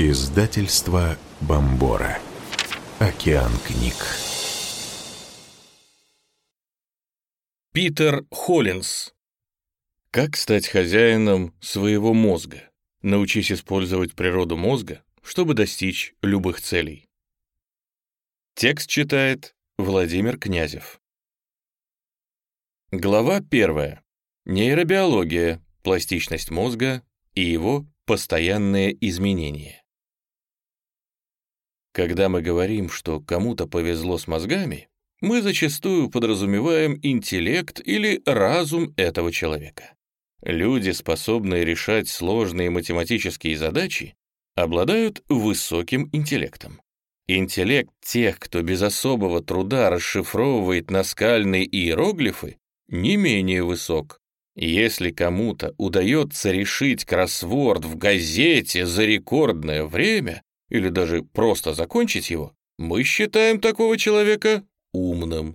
Издательство Бомбора. Океан книг. Питер Холлинс. Как стать хозяином своего мозга? Научись использовать природу мозга, чтобы достичь любых целей. Текст читает Владимир Князев. Глава первая. Нейробиология, пластичность мозга и его постоянные изменения. Когда мы говорим, что кому-то повезло с мозгами, мы зачастую подразумеваем интеллект или разум этого человека. Люди, способные решать сложные математические задачи, обладают высоким интеллектом. Интеллект тех, кто без особого труда расшифровывает наскальные иероглифы, не менее высок. Если кому-то удается решить кроссворд в газете за рекордное время, или даже просто закончить его, мы считаем такого человека умным.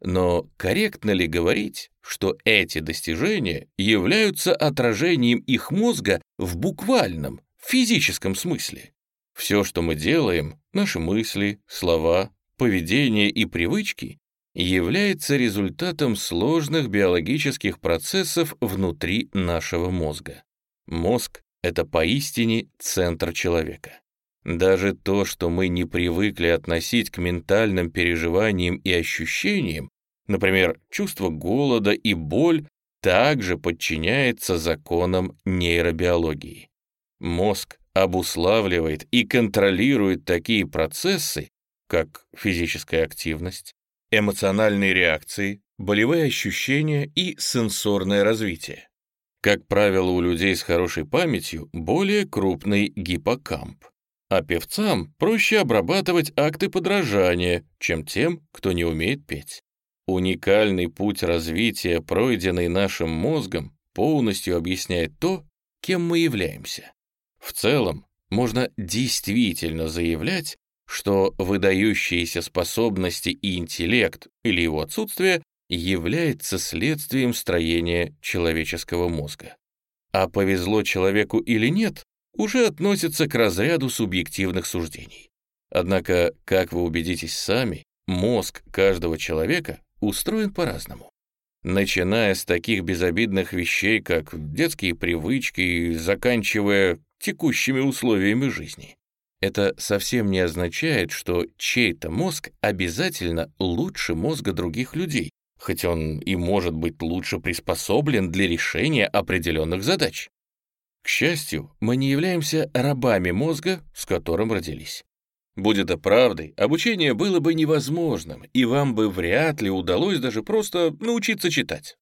Но корректно ли говорить, что эти достижения являются отражением их мозга в буквальном, физическом смысле? Все, что мы делаем, наши мысли, слова, поведение и привычки, является результатом сложных биологических процессов внутри нашего мозга. Мозг — это поистине центр человека. Даже то, что мы не привыкли относить к ментальным переживаниям и ощущениям, например, чувство голода и боль, также подчиняется законам нейробиологии. Мозг обуславливает и контролирует такие процессы, как физическая активность, эмоциональные реакции, болевые ощущения и сенсорное развитие. Как правило, у людей с хорошей памятью более крупный гиппокамп а певцам проще обрабатывать акты подражания, чем тем, кто не умеет петь. Уникальный путь развития, пройденный нашим мозгом, полностью объясняет то, кем мы являемся. В целом, можно действительно заявлять, что выдающиеся способности и интеллект или его отсутствие является следствием строения человеческого мозга. А повезло человеку или нет, уже относится к разряду субъективных суждений. Однако, как вы убедитесь сами, мозг каждого человека устроен по-разному. Начиная с таких безобидных вещей, как детские привычки, заканчивая текущими условиями жизни. Это совсем не означает, что чей-то мозг обязательно лучше мозга других людей, хоть он и может быть лучше приспособлен для решения определенных задач. К счастью, мы не являемся рабами мозга, с которым родились. Будь это правдой, обучение было бы невозможным, и вам бы вряд ли удалось даже просто научиться читать.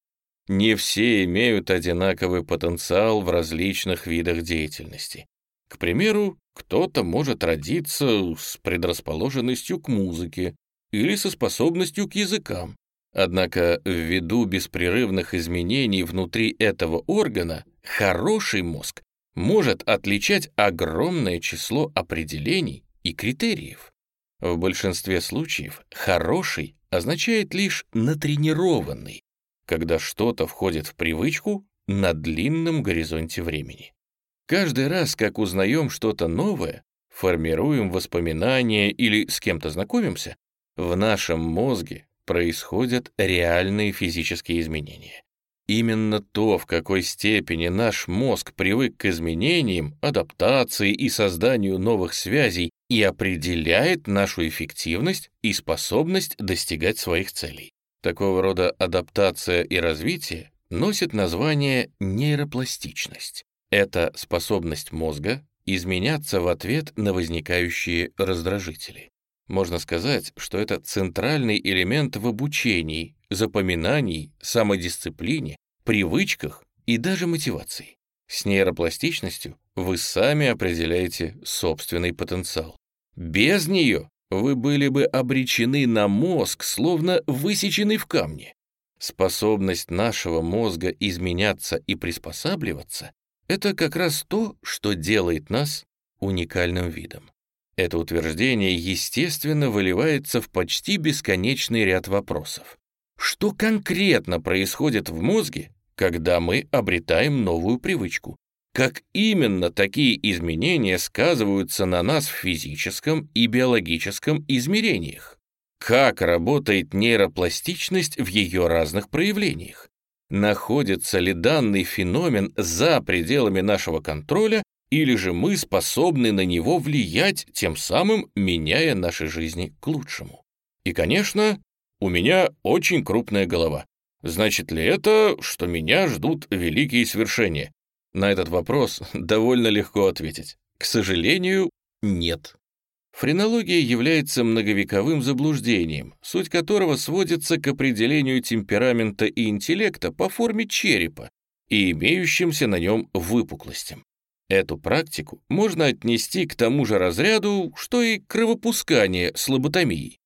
Не все имеют одинаковый потенциал в различных видах деятельности. К примеру, кто-то может родиться с предрасположенностью к музыке или со способностью к языкам. Однако ввиду беспрерывных изменений внутри этого органа Хороший мозг может отличать огромное число определений и критериев. В большинстве случаев «хороший» означает лишь «натренированный», когда что-то входит в привычку на длинном горизонте времени. Каждый раз, как узнаем что-то новое, формируем воспоминания или с кем-то знакомимся, в нашем мозге происходят реальные физические изменения. Именно то, в какой степени наш мозг привык к изменениям, адаптации и созданию новых связей и определяет нашу эффективность и способность достигать своих целей. Такого рода адаптация и развитие носит название нейропластичность. Это способность мозга изменяться в ответ на возникающие раздражители. Можно сказать, что это центральный элемент в обучении, запоминании, самодисциплине, привычках и даже мотивации. С нейропластичностью вы сами определяете собственный потенциал. Без нее вы были бы обречены на мозг, словно высеченный в камне. Способность нашего мозга изменяться и приспосабливаться — это как раз то, что делает нас уникальным видом. Это утверждение, естественно, выливается в почти бесконечный ряд вопросов. Что конкретно происходит в мозге, когда мы обретаем новую привычку? как именно такие изменения сказываются на нас в физическом и биологическом измерениях. Как работает нейропластичность в ее разных проявлениях? Находится ли данный феномен за пределами нашего контроля, или же мы способны на него влиять, тем самым меняя наши жизни к лучшему? И, конечно, у меня очень крупная голова. Значит ли это, что меня ждут великие свершения? На этот вопрос довольно легко ответить. К сожалению, нет. Френология является многовековым заблуждением, суть которого сводится к определению темперамента и интеллекта по форме черепа и имеющимся на нем выпуклостям. Эту практику можно отнести к тому же разряду, что и кровопускание с лоботомией.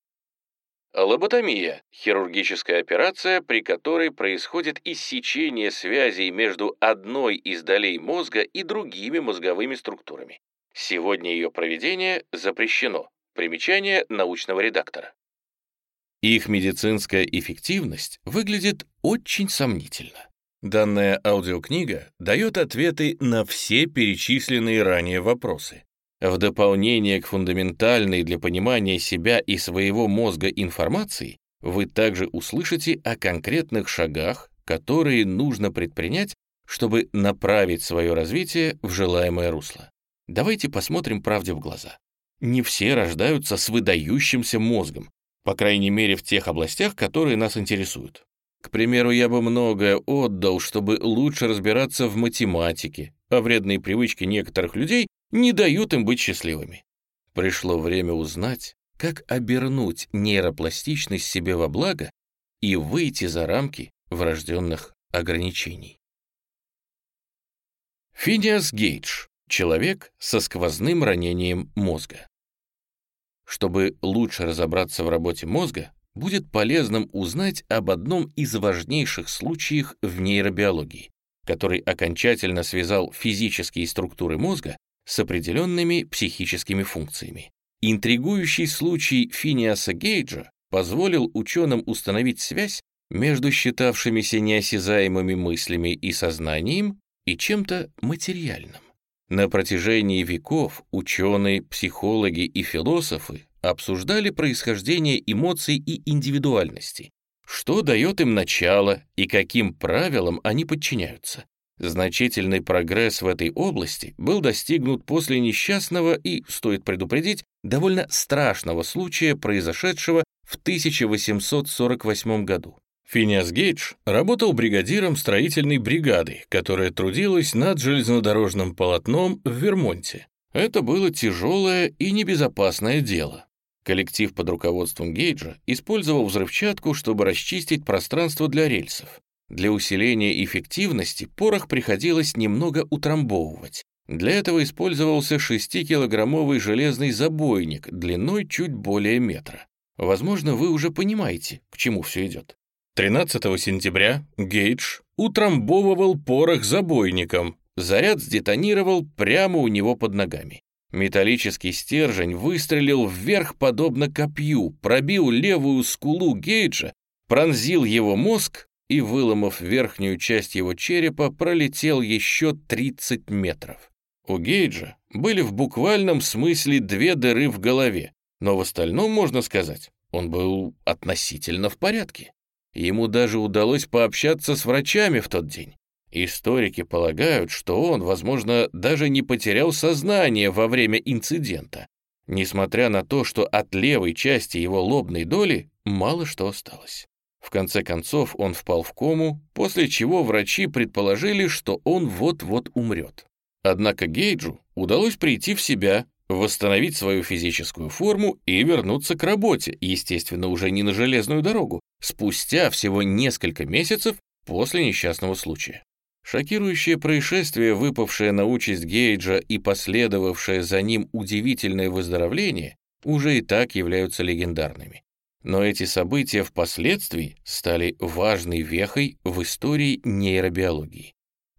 Лоботомия – хирургическая операция, при которой происходит иссечение связей между одной из долей мозга и другими мозговыми структурами. Сегодня ее проведение запрещено. Примечание научного редактора. Их медицинская эффективность выглядит очень сомнительно. Данная аудиокнига дает ответы на все перечисленные ранее вопросы. В дополнение к фундаментальной для понимания себя и своего мозга информации, вы также услышите о конкретных шагах, которые нужно предпринять, чтобы направить свое развитие в желаемое русло. Давайте посмотрим правде в глаза. Не все рождаются с выдающимся мозгом, по крайней мере в тех областях, которые нас интересуют. К примеру, я бы многое отдал, чтобы лучше разбираться в математике, а вредные привычки некоторых людей не дают им быть счастливыми. Пришло время узнать, как обернуть нейропластичность себе во благо и выйти за рамки врожденных ограничений. Финиас Гейдж — человек со сквозным ранением мозга. Чтобы лучше разобраться в работе мозга, будет полезным узнать об одном из важнейших случаев в нейробиологии, который окончательно связал физические структуры мозга с определенными психическими функциями. Интригующий случай Финиаса Гейджа позволил ученым установить связь между считавшимися неосязаемыми мыслями и сознанием и чем-то материальным. На протяжении веков ученые, психологи и философы обсуждали происхождение эмоций и индивидуальности, что дает им начало и каким правилам они подчиняются. Значительный прогресс в этой области был достигнут после несчастного и, стоит предупредить, довольно страшного случая, произошедшего в 1848 году. Финиас Гейдж работал бригадиром строительной бригады, которая трудилась над железнодорожным полотном в Вермонте. Это было тяжелое и небезопасное дело. Коллектив под руководством Гейджа использовал взрывчатку, чтобы расчистить пространство для рельсов. Для усиления эффективности порох приходилось немного утрамбовывать. Для этого использовался 6-килограммовый железный забойник длиной чуть более метра. Возможно, вы уже понимаете, к чему все идет. 13 сентября Гейдж утрамбовывал порох забойником. Заряд сдетонировал прямо у него под ногами. Металлический стержень выстрелил вверх подобно копью, пробил левую скулу Гейджа, пронзил его мозг, и, выломав верхнюю часть его черепа, пролетел еще 30 метров. У Гейджа были в буквальном смысле две дыры в голове, но в остальном, можно сказать, он был относительно в порядке. Ему даже удалось пообщаться с врачами в тот день. Историки полагают, что он, возможно, даже не потерял сознание во время инцидента, несмотря на то, что от левой части его лобной доли мало что осталось. В конце концов он впал в кому, после чего врачи предположили, что он вот-вот умрет. Однако Гейджу удалось прийти в себя, восстановить свою физическую форму и вернуться к работе, естественно, уже не на железную дорогу, спустя всего несколько месяцев после несчастного случая. Шокирующее происшествие, выпавшее на участь Гейджа и последовавшее за ним удивительное выздоровление, уже и так являются легендарными. Но эти события впоследствии стали важной вехой в истории нейробиологии.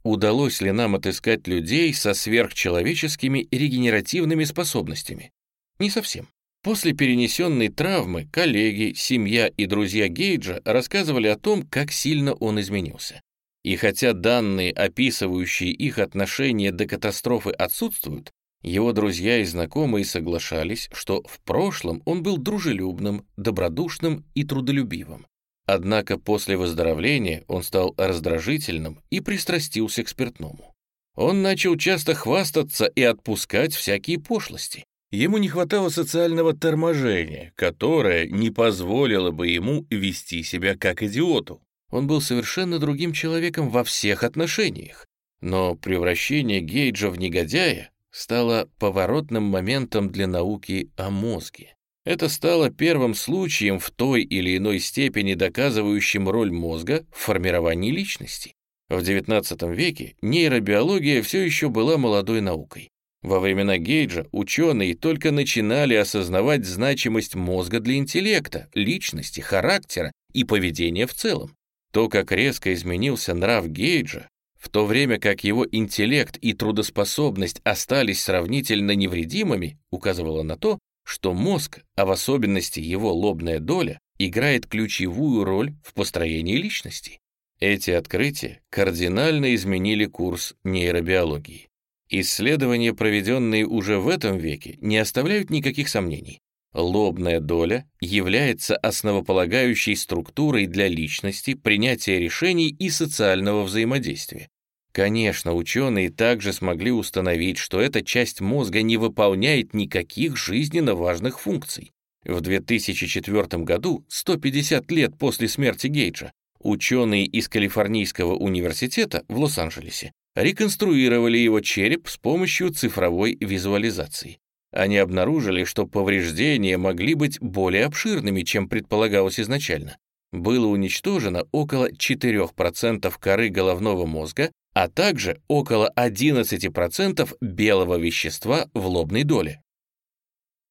Удалось ли нам отыскать людей со сверхчеловеческими регенеративными способностями? Не совсем. После перенесенной травмы коллеги, семья и друзья Гейджа рассказывали о том, как сильно он изменился. И хотя данные, описывающие их отношения до катастрофы, отсутствуют, его друзья и знакомые соглашались, что в прошлом он был дружелюбным, добродушным и трудолюбивым. Однако после выздоровления он стал раздражительным и пристрастился к спиртному. Он начал часто хвастаться и отпускать всякие пошлости. Ему не хватало социального торможения, которое не позволило бы ему вести себя как идиоту. Он был совершенно другим человеком во всех отношениях. Но превращение Гейджа в негодяя стало поворотным моментом для науки о мозге. Это стало первым случаем в той или иной степени доказывающим роль мозга в формировании личности. В XIX веке нейробиология все еще была молодой наукой. Во времена Гейджа ученые только начинали осознавать значимость мозга для интеллекта, личности, характера и поведения в целом. То, как резко изменился нрав Гейджа, в то время как его интеллект и трудоспособность остались сравнительно невредимыми, указывало на то, что мозг, а в особенности его лобная доля, играет ключевую роль в построении личности. Эти открытия кардинально изменили курс нейробиологии. Исследования, проведенные уже в этом веке, не оставляют никаких сомнений. Лобная доля является основополагающей структурой для личности, принятия решений и социального взаимодействия. Конечно, ученые также смогли установить, что эта часть мозга не выполняет никаких жизненно важных функций. В 2004 году, 150 лет после смерти Гейджа, ученые из Калифорнийского университета в Лос-Анджелесе реконструировали его череп с помощью цифровой визуализации. Они обнаружили, что повреждения могли быть более обширными, чем предполагалось изначально. Было уничтожено около 4% коры головного мозга, а также около 11% белого вещества в лобной доле.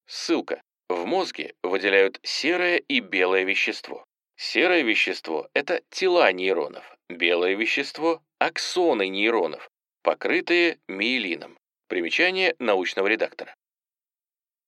Ссылка. В мозге выделяют серое и белое вещество. Серое вещество — это тела нейронов, белое вещество — аксоны нейронов, покрытые миелином. Примечание научного редактора.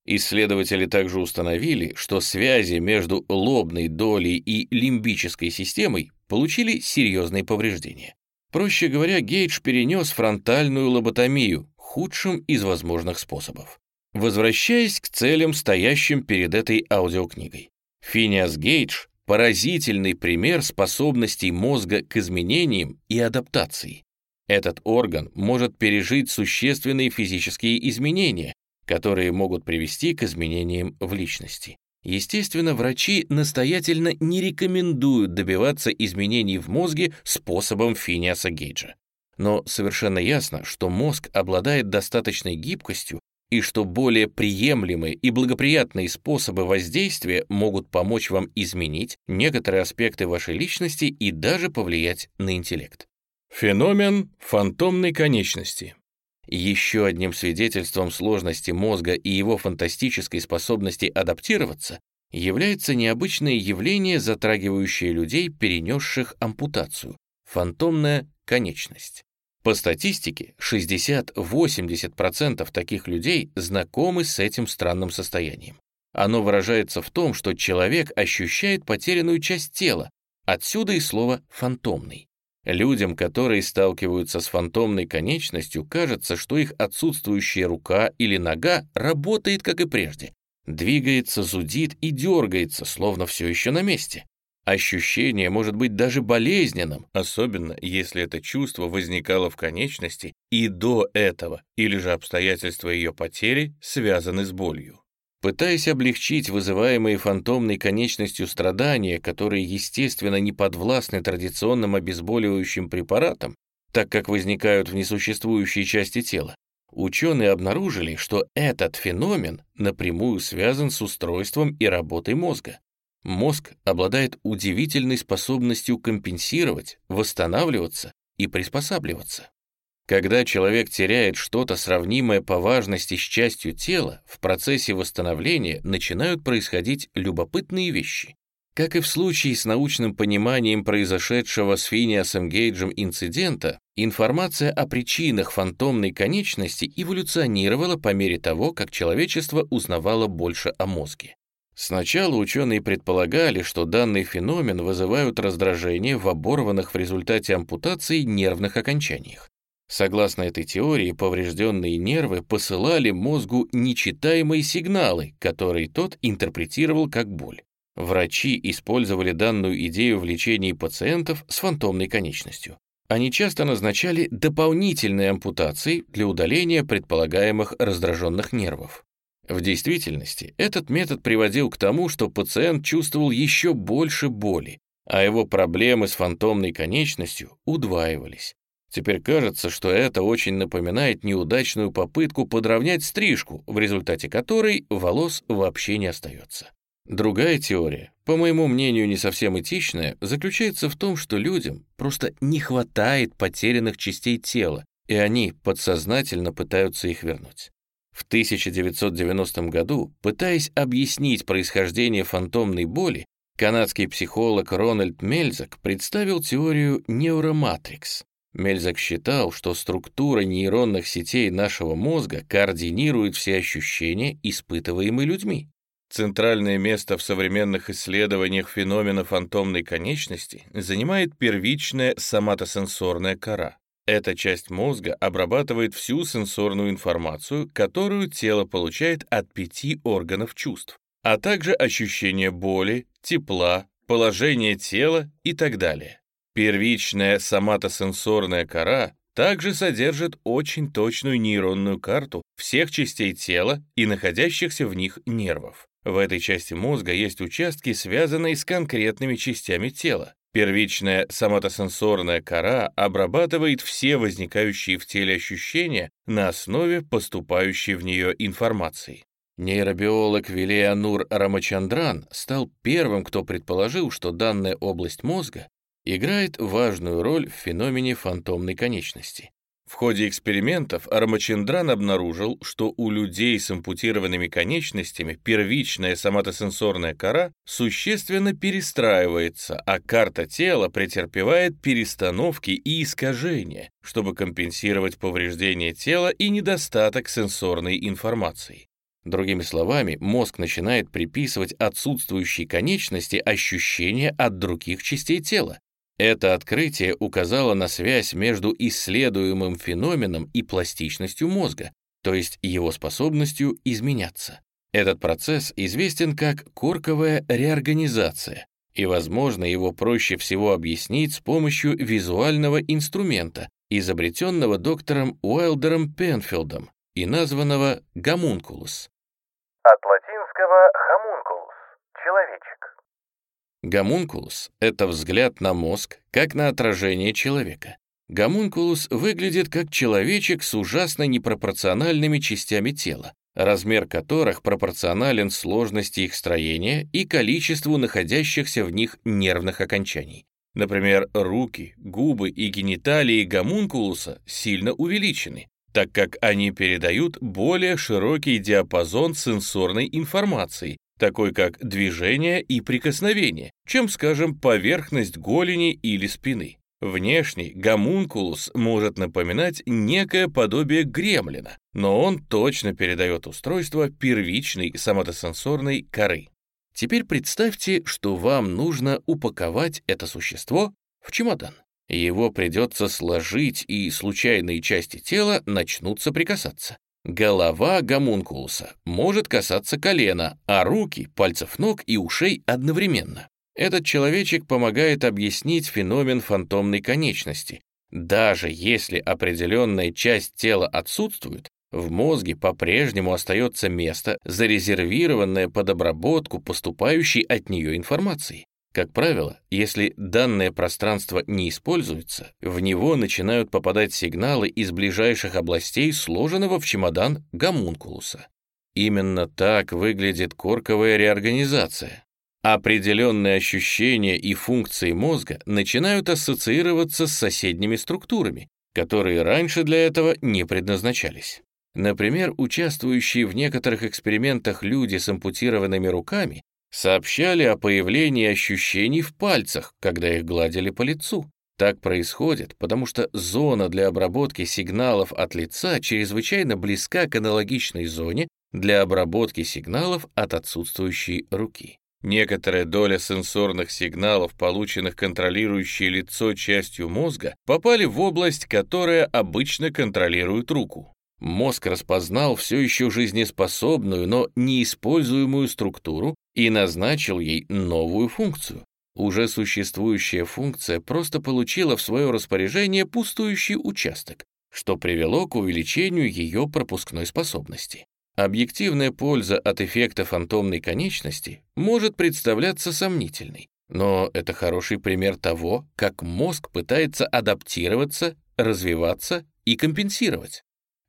Исследователи также установили, что связи между лобной долей и лимбической системой получили серьезные повреждения. Проще говоря, Гейдж перенес фронтальную лоботомию, худшим из возможных способов. Возвращаясь к целям, стоящим перед этой аудиокнигой. Финиас Гейдж — поразительный пример способностей мозга к изменениям и адаптации. Этот орган может пережить существенные физические изменения, которые могут привести к изменениям в личности. Естественно, врачи настоятельно не рекомендуют добиваться изменений в мозге способом Финиаса Гейджа. Но совершенно ясно, что мозг обладает достаточной гибкостью и что более приемлемые и благоприятные способы воздействия могут помочь вам изменить некоторые аспекты вашей личности и даже повлиять на интеллект. Феномен фантомной конечности. Еще одним свидетельством сложности мозга и его фантастической способности адаптироваться является необычное явление, затрагивающее людей, перенесших ампутацию — фантомная конечность. По статистике, 60-80% таких людей знакомы с этим странным состоянием. Оно выражается в том, что человек ощущает потерянную часть тела, отсюда и слово «фантомный». Людям, которые сталкиваются с фантомной конечностью, кажется, что их отсутствующая рука или нога работает, как и прежде. Двигается, зудит и дергается, словно все еще на месте. Ощущение может быть даже болезненным, особенно если это чувство возникало в конечности и до этого, или же обстоятельства ее потери связаны с болью. Пытаясь облегчить вызываемые фантомной конечностью страдания, которые, естественно, не подвластны традиционным обезболивающим препаратам, так как возникают в несуществующей части тела, ученые обнаружили, что этот феномен напрямую связан с устройством и работой мозга. Мозг обладает удивительной способностью компенсировать, восстанавливаться и приспосабливаться. Когда человек теряет что-то сравнимое по важности с частью тела, в процессе восстановления начинают происходить любопытные вещи. Как и в случае с научным пониманием произошедшего с Финиасом Гейджем инцидента, информация о причинах фантомной конечности эволюционировала по мере того, как человечество узнавало больше о мозге. Сначала ученые предполагали, что данный феномен вызывают раздражение в оборванных в результате ампутации нервных окончаниях. Согласно этой теории, поврежденные нервы посылали мозгу нечитаемые сигналы, которые тот интерпретировал как боль. Врачи использовали данную идею в лечении пациентов с фантомной конечностью. Они часто назначали дополнительные ампутации для удаления предполагаемых раздраженных нервов. В действительности этот метод приводил к тому, что пациент чувствовал еще больше боли, а его проблемы с фантомной конечностью удваивались. Теперь кажется, что это очень напоминает неудачную попытку подровнять стрижку, в результате которой волос вообще не остается. Другая теория, по моему мнению не совсем этичная, заключается в том, что людям просто не хватает потерянных частей тела, и они подсознательно пытаются их вернуть. В 1990 году, пытаясь объяснить происхождение фантомной боли, канадский психолог Рональд Мельзак представил теорию нейроматрикс. Мельзак считал, что структура нейронных сетей нашего мозга координирует все ощущения, испытываемые людьми. Центральное место в современных исследованиях феномена фантомной конечности занимает первичная соматосенсорная кора. Эта часть мозга обрабатывает всю сенсорную информацию, которую тело получает от пяти органов чувств, а также ощущение боли, тепла, положение тела и так далее. Первичная соматосенсорная кора также содержит очень точную нейронную карту всех частей тела и находящихся в них нервов. В этой части мозга есть участки, связанные с конкретными частями тела. Первичная соматосенсорная кора обрабатывает все возникающие в теле ощущения на основе поступающей в нее информации. Нейробиолог Вилеанур Рамачандран стал первым, кто предположил, что данная область мозга играет важную роль в феномене фантомной конечности. В ходе экспериментов Рамачендран обнаружил, что у людей с ампутированными конечностями первичная соматосенсорная кора существенно перестраивается, а карта тела претерпевает перестановки и искажения, чтобы компенсировать повреждение тела и недостаток сенсорной информации. Другими словами, мозг начинает приписывать отсутствующей конечности ощущения от других частей тела, это открытие указало на связь между исследуемым феноменом и пластичностью мозга, то есть его способностью изменяться. Этот процесс известен как корковая реорганизация, и, возможно, его проще всего объяснить с помощью визуального инструмента, изобретенного доктором Уайлдером Пенфилдом и названного гомункулус. От латинского «хомункулус» — человечек. Гомункулус — это взгляд на мозг, как на отражение человека. Гомункулус выглядит как человечек с ужасно непропорциональными частями тела, размер которых пропорционален сложности их строения и количеству находящихся в них нервных окончаний. Например, руки, губы и гениталии гомункулуса сильно увеличены, так как они передают более широкий диапазон сенсорной информации, такой как движение и прикосновение, чем, скажем, поверхность голени или спины. Внешний гомункулус может напоминать некое подобие гремлина, но он точно передает устройство первичной соматосенсорной коры. Теперь представьте, что вам нужно упаковать это существо в чемодан. Его придется сложить, и случайные части тела начнут соприкасаться. Голова гомункулуса может касаться колена, а руки, пальцев ног и ушей одновременно. Этот человечек помогает объяснить феномен фантомной конечности. Даже если определенная часть тела отсутствует, в мозге по-прежнему остается место, зарезервированное под обработку поступающей от нее информации. Как правило, если данное пространство не используется, в него начинают попадать сигналы из ближайших областей сложенного в чемодан гомункулуса. Именно так выглядит корковая реорганизация. Определенные ощущения и функции мозга начинают ассоциироваться с соседними структурами, которые раньше для этого не предназначались. Например, участвующие в некоторых экспериментах люди с ампутированными руками сообщали о появлении ощущений в пальцах, когда их гладили по лицу. Так происходит, потому что зона для обработки сигналов от лица чрезвычайно близка к аналогичной зоне, для обработки сигналов от отсутствующей руки. Некоторая доля сенсорных сигналов, полученных контролирующей лицо частью мозга, попали в область, которая обычно контролирует руку. Мозг распознал все еще жизнеспособную, но неиспользуемую структуру и назначил ей новую функцию. Уже существующая функция просто получила в свое распоряжение пустующий участок, что привело к увеличению ее пропускной способности. Объективная польза от эффекта фантомной конечности может представляться сомнительной, но это хороший пример того, как мозг пытается адаптироваться, развиваться и компенсировать.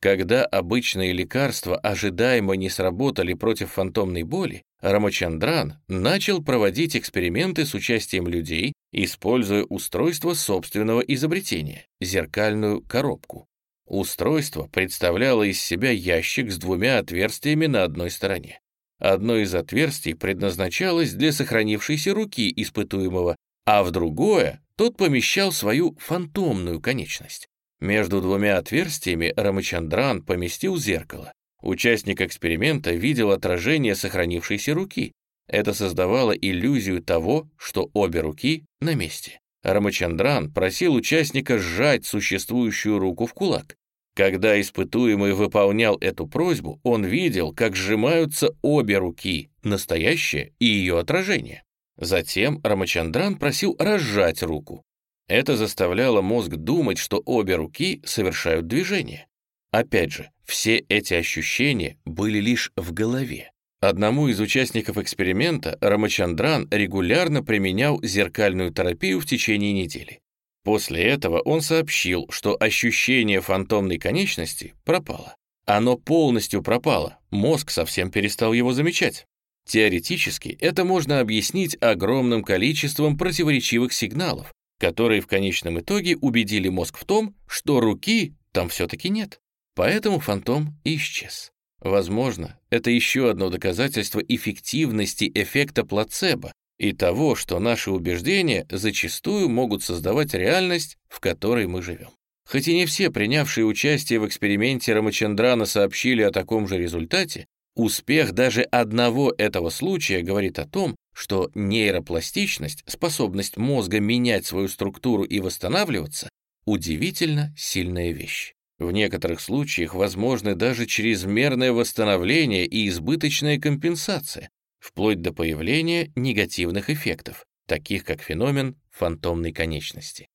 Когда обычные лекарства ожидаемо не сработали против фантомной боли, Рамачандран начал проводить эксперименты с участием людей, используя устройство собственного изобретения — зеркальную коробку. Устройство представляло из себя ящик с двумя отверстиями на одной стороне. Одно из отверстий предназначалось для сохранившейся руки испытуемого, а в другое тот помещал свою фантомную конечность. Между двумя отверстиями Рамачандран поместил зеркало. Участник эксперимента видел отражение сохранившейся руки. Это создавало иллюзию того, что обе руки на месте. Рамачандран просил участника сжать существующую руку в кулак. Когда испытуемый выполнял эту просьбу, он видел, как сжимаются обе руки, настоящее и ее отражение. Затем Рамачандран просил разжать руку. Это заставляло мозг думать, что обе руки совершают движение. Опять же, все эти ощущения были лишь в голове. Одному из участников эксперимента Рамачандран регулярно применял зеркальную терапию в течение недели. После этого он сообщил, что ощущение фантомной конечности пропало. Оно полностью пропало, мозг совсем перестал его замечать. Теоретически это можно объяснить огромным количеством противоречивых сигналов, которые в конечном итоге убедили мозг в том, что руки там все-таки нет. Поэтому фантом исчез. Возможно, это еще одно доказательство эффективности эффекта плацебо и того, что наши убеждения зачастую могут создавать реальность, в которой мы живем. Хоть и не все принявшие участие в эксперименте Рамачандрана сообщили о таком же результате, успех даже одного этого случая говорит о том, что нейропластичность, способность мозга менять свою структуру и восстанавливаться, удивительно сильная вещь. В некоторых случаях возможны даже чрезмерное восстановление и избыточная компенсация, вплоть до появления негативных эффектов, таких как феномен фантомной конечности.